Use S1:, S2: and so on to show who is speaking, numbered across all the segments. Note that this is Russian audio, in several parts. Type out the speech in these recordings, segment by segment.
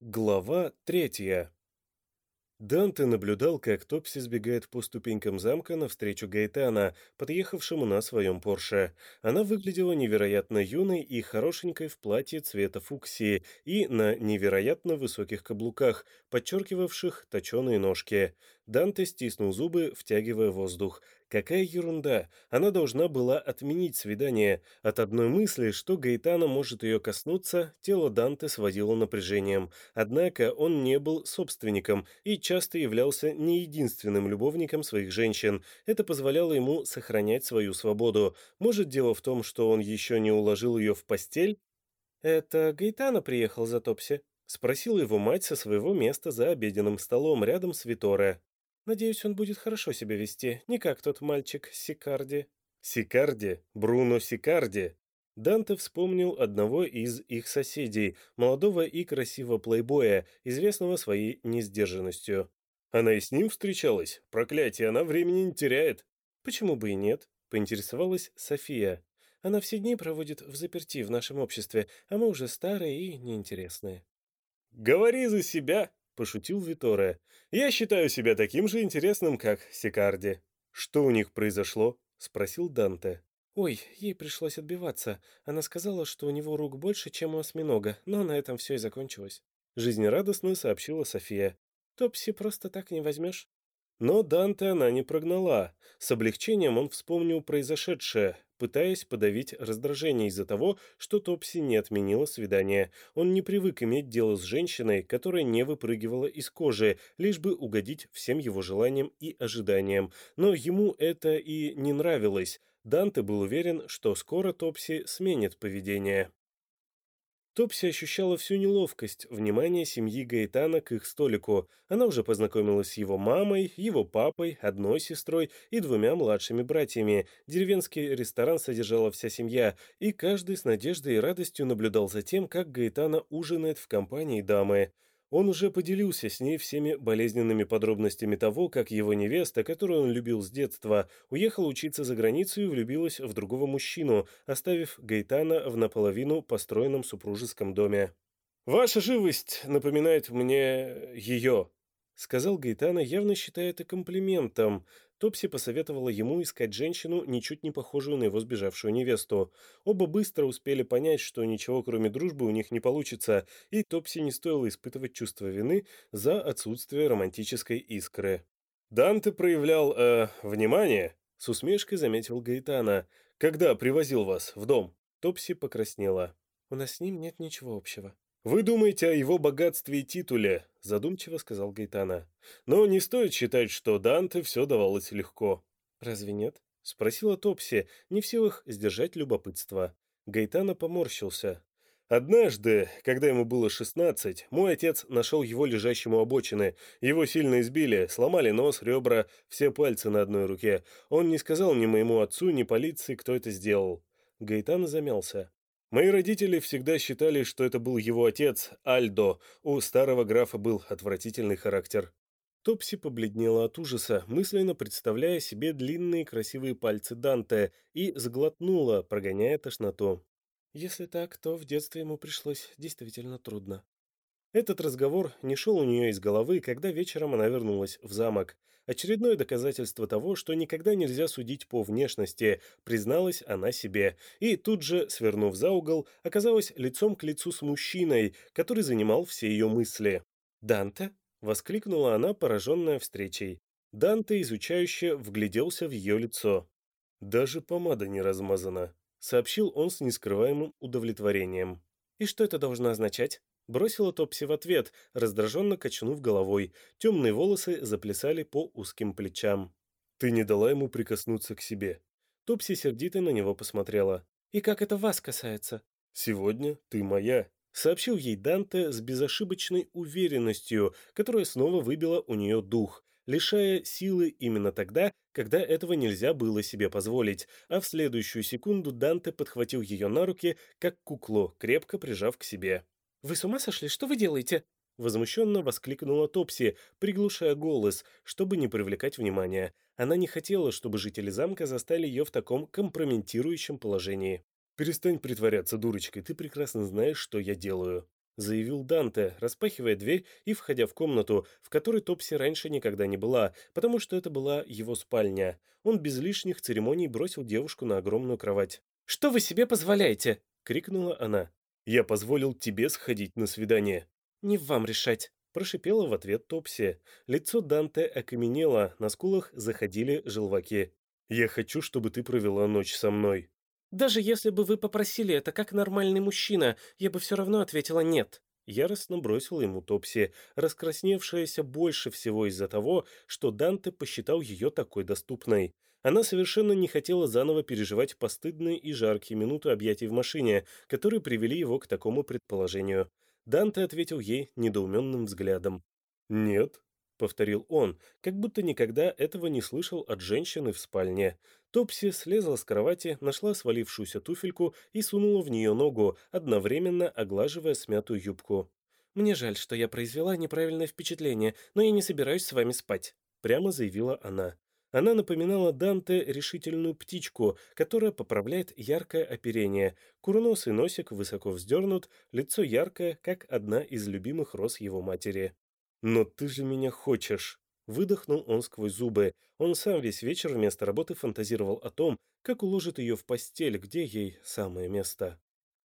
S1: Глава третья. Данте наблюдал, как Топси сбегает по ступенькам замка навстречу Гаэтана, подъехавшему на своем Порше. Она выглядела невероятно юной и хорошенькой в платье цвета фуксии и на невероятно высоких каблуках, подчеркивавших точеные ножки. Данте стиснул зубы, втягивая воздух. Какая ерунда! Она должна была отменить свидание. От одной мысли, что Гаэтана может ее коснуться, тело Данте сводило напряжением. Однако он не был собственником и часто являлся не единственным любовником своих женщин. Это позволяло ему сохранять свою свободу. Может, дело в том, что он еще не уложил ее в постель? «Это Гаэтана приехал за Топси?» — спросила его мать со своего места за обеденным столом рядом с Виторе. Надеюсь, он будет хорошо себя вести, не как тот мальчик Сикарди. Сикарди? Бруно Сикарди? Данте вспомнил одного из их соседей, молодого и красивого плейбоя, известного своей несдержанностью. Она и с ним встречалась? Проклятие, она времени не теряет. Почему бы и нет? Поинтересовалась София. Она все дни проводит в заперти в нашем обществе, а мы уже старые и неинтересные. «Говори за себя!» Пошутил Виторе. «Я считаю себя таким же интересным, как Сикарди». «Что у них произошло?» — спросил Данте. «Ой, ей пришлось отбиваться. Она сказала, что у него рук больше, чем у осьминога, но на этом все и закончилось». Жизнерадостно сообщила София. «Топси просто так не возьмешь». Но Данте она не прогнала. С облегчением он вспомнил произошедшее, пытаясь подавить раздражение из-за того, что Топси не отменила свидание. Он не привык иметь дело с женщиной, которая не выпрыгивала из кожи, лишь бы угодить всем его желаниям и ожиданиям. Но ему это и не нравилось. Данте был уверен, что скоро Топси сменит поведение. Топси ощущала всю неловкость внимания семьи Гаэтана к их столику. Она уже познакомилась с его мамой, его папой, одной сестрой и двумя младшими братьями. Деревенский ресторан содержала вся семья, и каждый с надеждой и радостью наблюдал за тем, как Гаэтана ужинает в компании дамы. Он уже поделился с ней всеми болезненными подробностями того, как его невеста, которую он любил с детства, уехала учиться за границу и влюбилась в другого мужчину, оставив Гайтана в наполовину построенном супружеском доме. «Ваша живость напоминает мне ее», — сказал Гайтана, явно считая это комплиментом, Топси посоветовала ему искать женщину, ничуть не похожую на его сбежавшую невесту. Оба быстро успели понять, что ничего кроме дружбы у них не получится, и Топси не стоило испытывать чувство вины за отсутствие романтической искры. «Данте проявлял, э, внимание», — с усмешкой заметил Гаэтана. «Когда привозил вас в дом?» Топси покраснела. «У нас с ним нет ничего общего». «Вы думаете о его богатстве и титуле», — задумчиво сказал Гайтана. «Но не стоит считать, что Данте все давалось легко». «Разве нет?» — спросила Топси, не в силах сдержать любопытство. Гайтана поморщился. Однажды, когда ему было шестнадцать, мой отец нашел его лежащим у обочины. Его сильно избили, сломали нос, ребра, все пальцы на одной руке. Он не сказал ни моему отцу, ни полиции, кто это сделал. Гайтана замялся. Мои родители всегда считали, что это был его отец, Альдо. У старого графа был отвратительный характер. Топси побледнела от ужаса, мысленно представляя себе длинные красивые пальцы Данте, и сглотнула, прогоняя тошноту. Если так, то в детстве ему пришлось действительно трудно. Этот разговор не шел у нее из головы, когда вечером она вернулась в замок. Очередное доказательство того, что никогда нельзя судить по внешности, призналась она себе. И тут же, свернув за угол, оказалась лицом к лицу с мужчиной, который занимал все ее мысли. «Данте?» — воскликнула она, пораженная встречей. Данте, изучающе, вгляделся в ее лицо. «Даже помада не размазана», — сообщил он с нескрываемым удовлетворением. «И что это должно означать?» Бросила Топси в ответ, раздраженно качнув головой. Темные волосы заплясали по узким плечам. «Ты не дала ему прикоснуться к себе». Топси сердито на него посмотрела. «И как это вас касается?» «Сегодня ты моя», — сообщил ей Данте с безошибочной уверенностью, которая снова выбила у нее дух, лишая силы именно тогда, когда этого нельзя было себе позволить, а в следующую секунду Данте подхватил ее на руки, как куклу, крепко прижав к себе. «Вы с ума сошли? Что вы делаете?» Возмущенно воскликнула Топси, приглушая голос, чтобы не привлекать внимания. Она не хотела, чтобы жители замка застали ее в таком компрометирующем положении. «Перестань притворяться дурочкой, ты прекрасно знаешь, что я делаю». Заявил Данте, распахивая дверь и входя в комнату, в которой Топси раньше никогда не была, потому что это была его спальня. Он без лишних церемоний бросил девушку на огромную кровать. «Что вы себе позволяете?» — крикнула она. «Я позволил тебе сходить на свидание». «Не вам решать», — прошипела в ответ Топси. Лицо Данте окаменело, на скулах заходили желваки. «Я хочу, чтобы ты провела ночь со мной». «Даже если бы вы попросили это как нормальный мужчина, я бы все равно ответила «нет». Яростно бросил ему Топси, раскрасневшаяся больше всего из-за того, что Данте посчитал ее такой доступной. Она совершенно не хотела заново переживать постыдные и жаркие минуты объятий в машине, которые привели его к такому предположению. Данте ответил ей недоуменным взглядом. «Нет», — повторил он, как будто никогда этого не слышал от женщины в спальне. Топси слезла с кровати, нашла свалившуюся туфельку и сунула в нее ногу, одновременно оглаживая смятую юбку. «Мне жаль, что я произвела неправильное впечатление, но я не собираюсь с вами спать», — прямо заявила она. Она напоминала Данте решительную птичку, которая поправляет яркое оперение. Курносый носик высоко вздернут, лицо яркое, как одна из любимых роз его матери. «Но ты же меня хочешь!» Выдохнул он сквозь зубы. Он сам весь вечер вместо работы фантазировал о том, как уложит ее в постель, где ей самое место.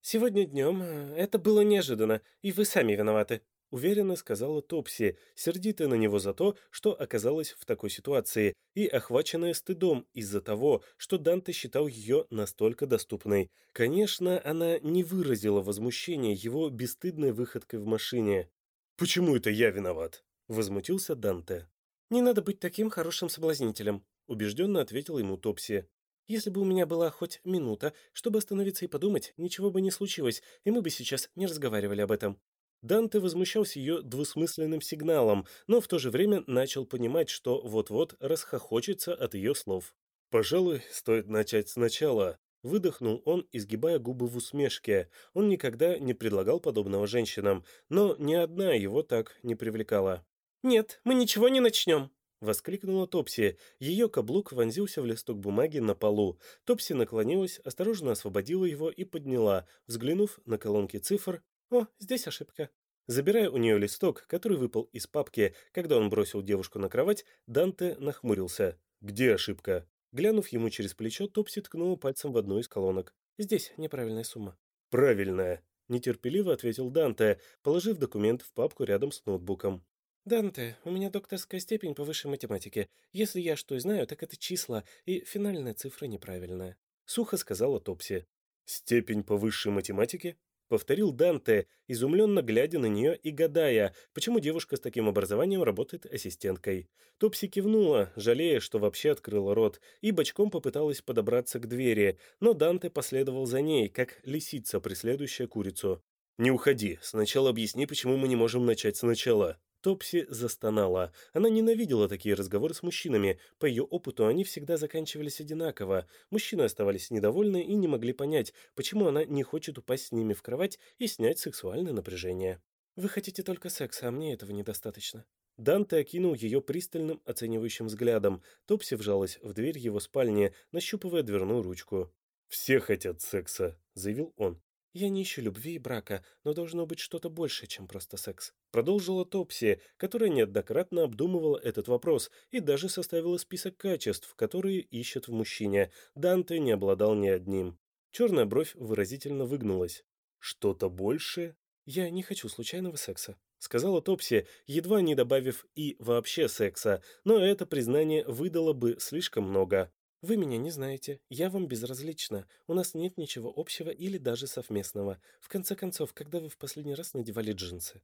S1: «Сегодня днем э, это было неожиданно, и вы сами виноваты», — уверенно сказала Топси, сердитая на него за то, что оказалась в такой ситуации, и охваченная стыдом из-за того, что Данте считал ее настолько доступной. Конечно, она не выразила возмущения его бесстыдной выходкой в машине. «Почему это я виноват?» — возмутился Данте. «Не надо быть таким хорошим соблазнителем», — убежденно ответил ему Топси. «Если бы у меня была хоть минута, чтобы остановиться и подумать, ничего бы не случилось, и мы бы сейчас не разговаривали об этом». Данте возмущался ее двусмысленным сигналом, но в то же время начал понимать, что вот-вот расхохочется от ее слов. «Пожалуй, стоит начать сначала», Выдохнул он, изгибая губы в усмешке. Он никогда не предлагал подобного женщинам, но ни одна его так не привлекала. «Нет, мы ничего не начнем!» — воскликнула Топси. Ее каблук вонзился в листок бумаги на полу. Топси наклонилась, осторожно освободила его и подняла, взглянув на колонки цифр. «О, здесь ошибка». Забирая у нее листок, который выпал из папки, когда он бросил девушку на кровать, Данте нахмурился. «Где ошибка?» Глянув ему через плечо, Топси ткнула пальцем в одну из колонок. «Здесь неправильная сумма». «Правильная», — нетерпеливо ответил Данте, положив документ в папку рядом с ноутбуком. «Данте, у меня докторская степень по высшей математике. Если я что и знаю, так это числа, и финальная цифра неправильная», — сухо сказала Топси. «Степень по высшей математике?» — повторил Данте, изумленно глядя на нее и гадая, почему девушка с таким образованием работает ассистенткой. Топси кивнула, жалея, что вообще открыла рот, и бочком попыталась подобраться к двери, но Данте последовал за ней, как лисица, преследующая курицу. «Не уходи, сначала объясни, почему мы не можем начать сначала», Топси застонала. Она ненавидела такие разговоры с мужчинами. По ее опыту они всегда заканчивались одинаково. Мужчины оставались недовольны и не могли понять, почему она не хочет упасть с ними в кровать и снять сексуальное напряжение. «Вы хотите только секса, а мне этого недостаточно». Данте окинул ее пристальным оценивающим взглядом. Топси вжалась в дверь его спальни, нащупывая дверную ручку. «Все хотят секса», — заявил он. «Я не ищу любви и брака, но должно быть что-то большее, чем просто секс», продолжила Топси, которая неоднократно обдумывала этот вопрос и даже составила список качеств, которые ищет в мужчине. Данте не обладал ни одним. Черная бровь выразительно выгнулась. «Что-то большее?» «Я не хочу случайного секса», — сказала Топси, едва не добавив «и вообще секса», но это признание выдало бы слишком много. Вы меня не знаете, я вам безразлична, у нас нет ничего общего или даже совместного. В конце концов, когда вы в последний раз надевали джинсы?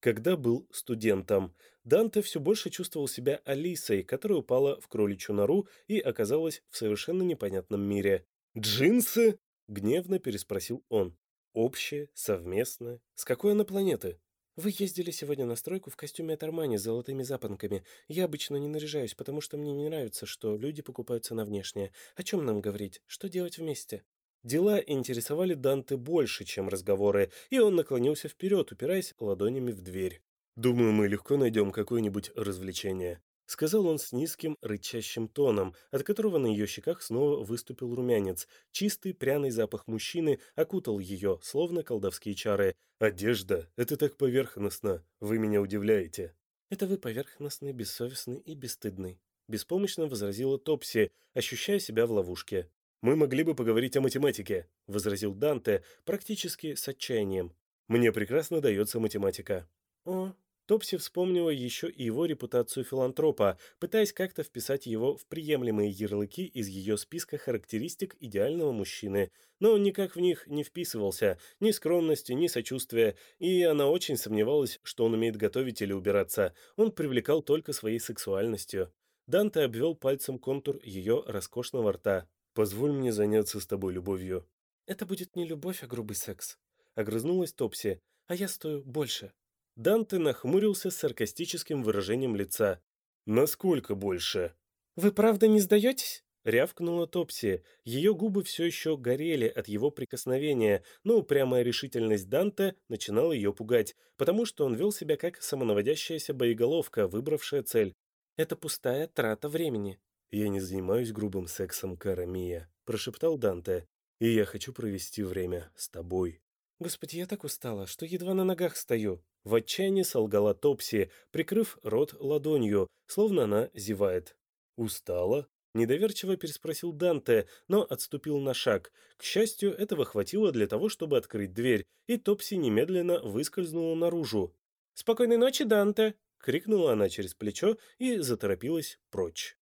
S1: Когда был студентом, Данте все больше чувствовал себя Алисой, которая упала в кроличью нору и оказалась в совершенно непонятном мире. «Джинсы?» — гневно переспросил он. «Общее? Совместное? С какой она планеты?» «Вы ездили сегодня на стройку в костюме от Армани с золотыми запонками. Я обычно не наряжаюсь, потому что мне не нравится, что люди покупаются на внешнее. О чем нам говорить? Что делать вместе?» Дела интересовали Данте больше, чем разговоры, и он наклонился вперед, упираясь ладонями в дверь. «Думаю, мы легко найдем какое-нибудь развлечение», — сказал он с низким рычащим тоном, от которого на ее щеках снова выступил румянец. Чистый пряный запах мужчины окутал ее, словно колдовские чары. «Одежда — это так поверхностно. Вы меня удивляете». «Это вы поверхностный, бессовестный и бесстыдный», — беспомощно возразила Топси, ощущая себя в ловушке. «Мы могли бы поговорить о математике», — возразил Данте, практически с отчаянием. «Мне прекрасно дается математика». «О, Топси вспомнила еще и его репутацию филантропа, пытаясь как-то вписать его в приемлемые ярлыки из ее списка характеристик идеального мужчины, но он никак в них не вписывался, ни скромности, ни сочувствия, и она очень сомневалась, что он умеет готовить или убираться, он привлекал только своей сексуальностью. Данте обвел пальцем контур ее роскошного рта. «Позволь мне заняться с тобой любовью». «Это будет не любовь, а грубый секс», — огрызнулась Топси, «а я стою больше». Данте нахмурился с саркастическим выражением лица. «Насколько больше?» «Вы правда не сдаетесь?» — рявкнула Топси. Ее губы все еще горели от его прикосновения, но упрямая решительность Данте начинала ее пугать, потому что он вел себя как самонаводящаяся боеголовка, выбравшая цель. «Это пустая трата времени». «Я не занимаюсь грубым сексом, Кара Мия», — прошептал Данте. «И я хочу провести время с тобой». «Господи, я так устала, что едва на ногах стою», в отчаянии солгала Топси, прикрыв рот ладонью, словно она зевает. «Устала?» – недоверчиво переспросил Данте, но отступил на шаг. К счастью, этого хватило для того, чтобы открыть дверь, и Топси немедленно выскользнула наружу. «Спокойной ночи, Данте!» – крикнула она через плечо и заторопилась прочь.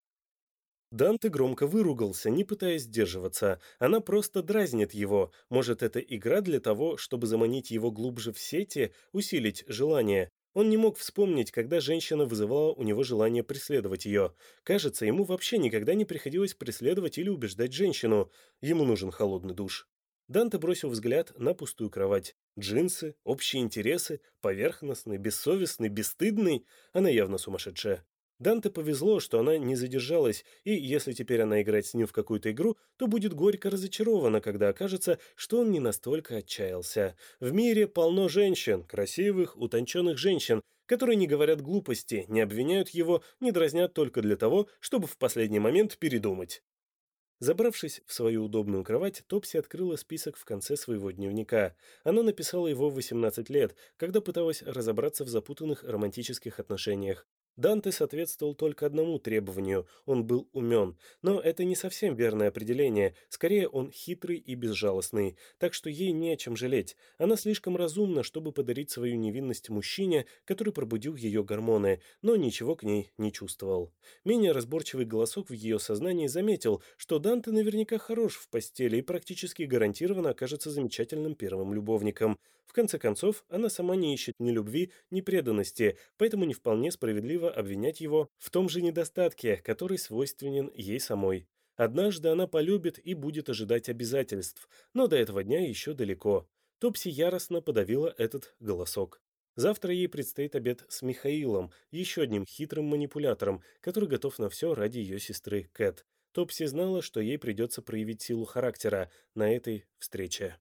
S1: Данте громко выругался, не пытаясь сдерживаться. Она просто дразнит его. Может, это игра для того, чтобы заманить его глубже в сети, усилить желание. Он не мог вспомнить, когда женщина вызывала у него желание преследовать ее. Кажется, ему вообще никогда не приходилось преследовать или убеждать женщину. Ему нужен холодный душ. Данте бросил взгляд на пустую кровать. Джинсы, общие интересы, поверхностный, бессовестный, бесстыдный. Она явно сумасшедшая. Данте повезло, что она не задержалась, и если теперь она играет с ним в какую-то игру, то будет горько разочарована, когда окажется, что он не настолько отчаялся. В мире полно женщин, красивых, утонченных женщин, которые не говорят глупости, не обвиняют его, не дразнят только для того, чтобы в последний момент передумать. Забравшись в свою удобную кровать, Топси открыла список в конце своего дневника. Она написала его в 18 лет, когда пыталась разобраться в запутанных романтических отношениях. Данте соответствовал только одному требованию – он был умен. Но это не совсем верное определение, скорее он хитрый и безжалостный, так что ей не о чем жалеть. Она слишком разумна, чтобы подарить свою невинность мужчине, который пробудил ее гормоны, но ничего к ней не чувствовал. Менее разборчивый голосок в ее сознании заметил, что Данте наверняка хорош в постели и практически гарантированно окажется замечательным первым любовником. В конце концов, она сама не ищет ни любви, ни преданности, поэтому не вполне справедливо обвинять его в том же недостатке, который свойственен ей самой. Однажды она полюбит и будет ожидать обязательств, но до этого дня еще далеко. Топси яростно подавила этот голосок. Завтра ей предстоит обед с Михаилом, еще одним хитрым манипулятором, который готов на все ради ее сестры Кэт. Топси знала, что ей придется проявить силу характера на этой встрече.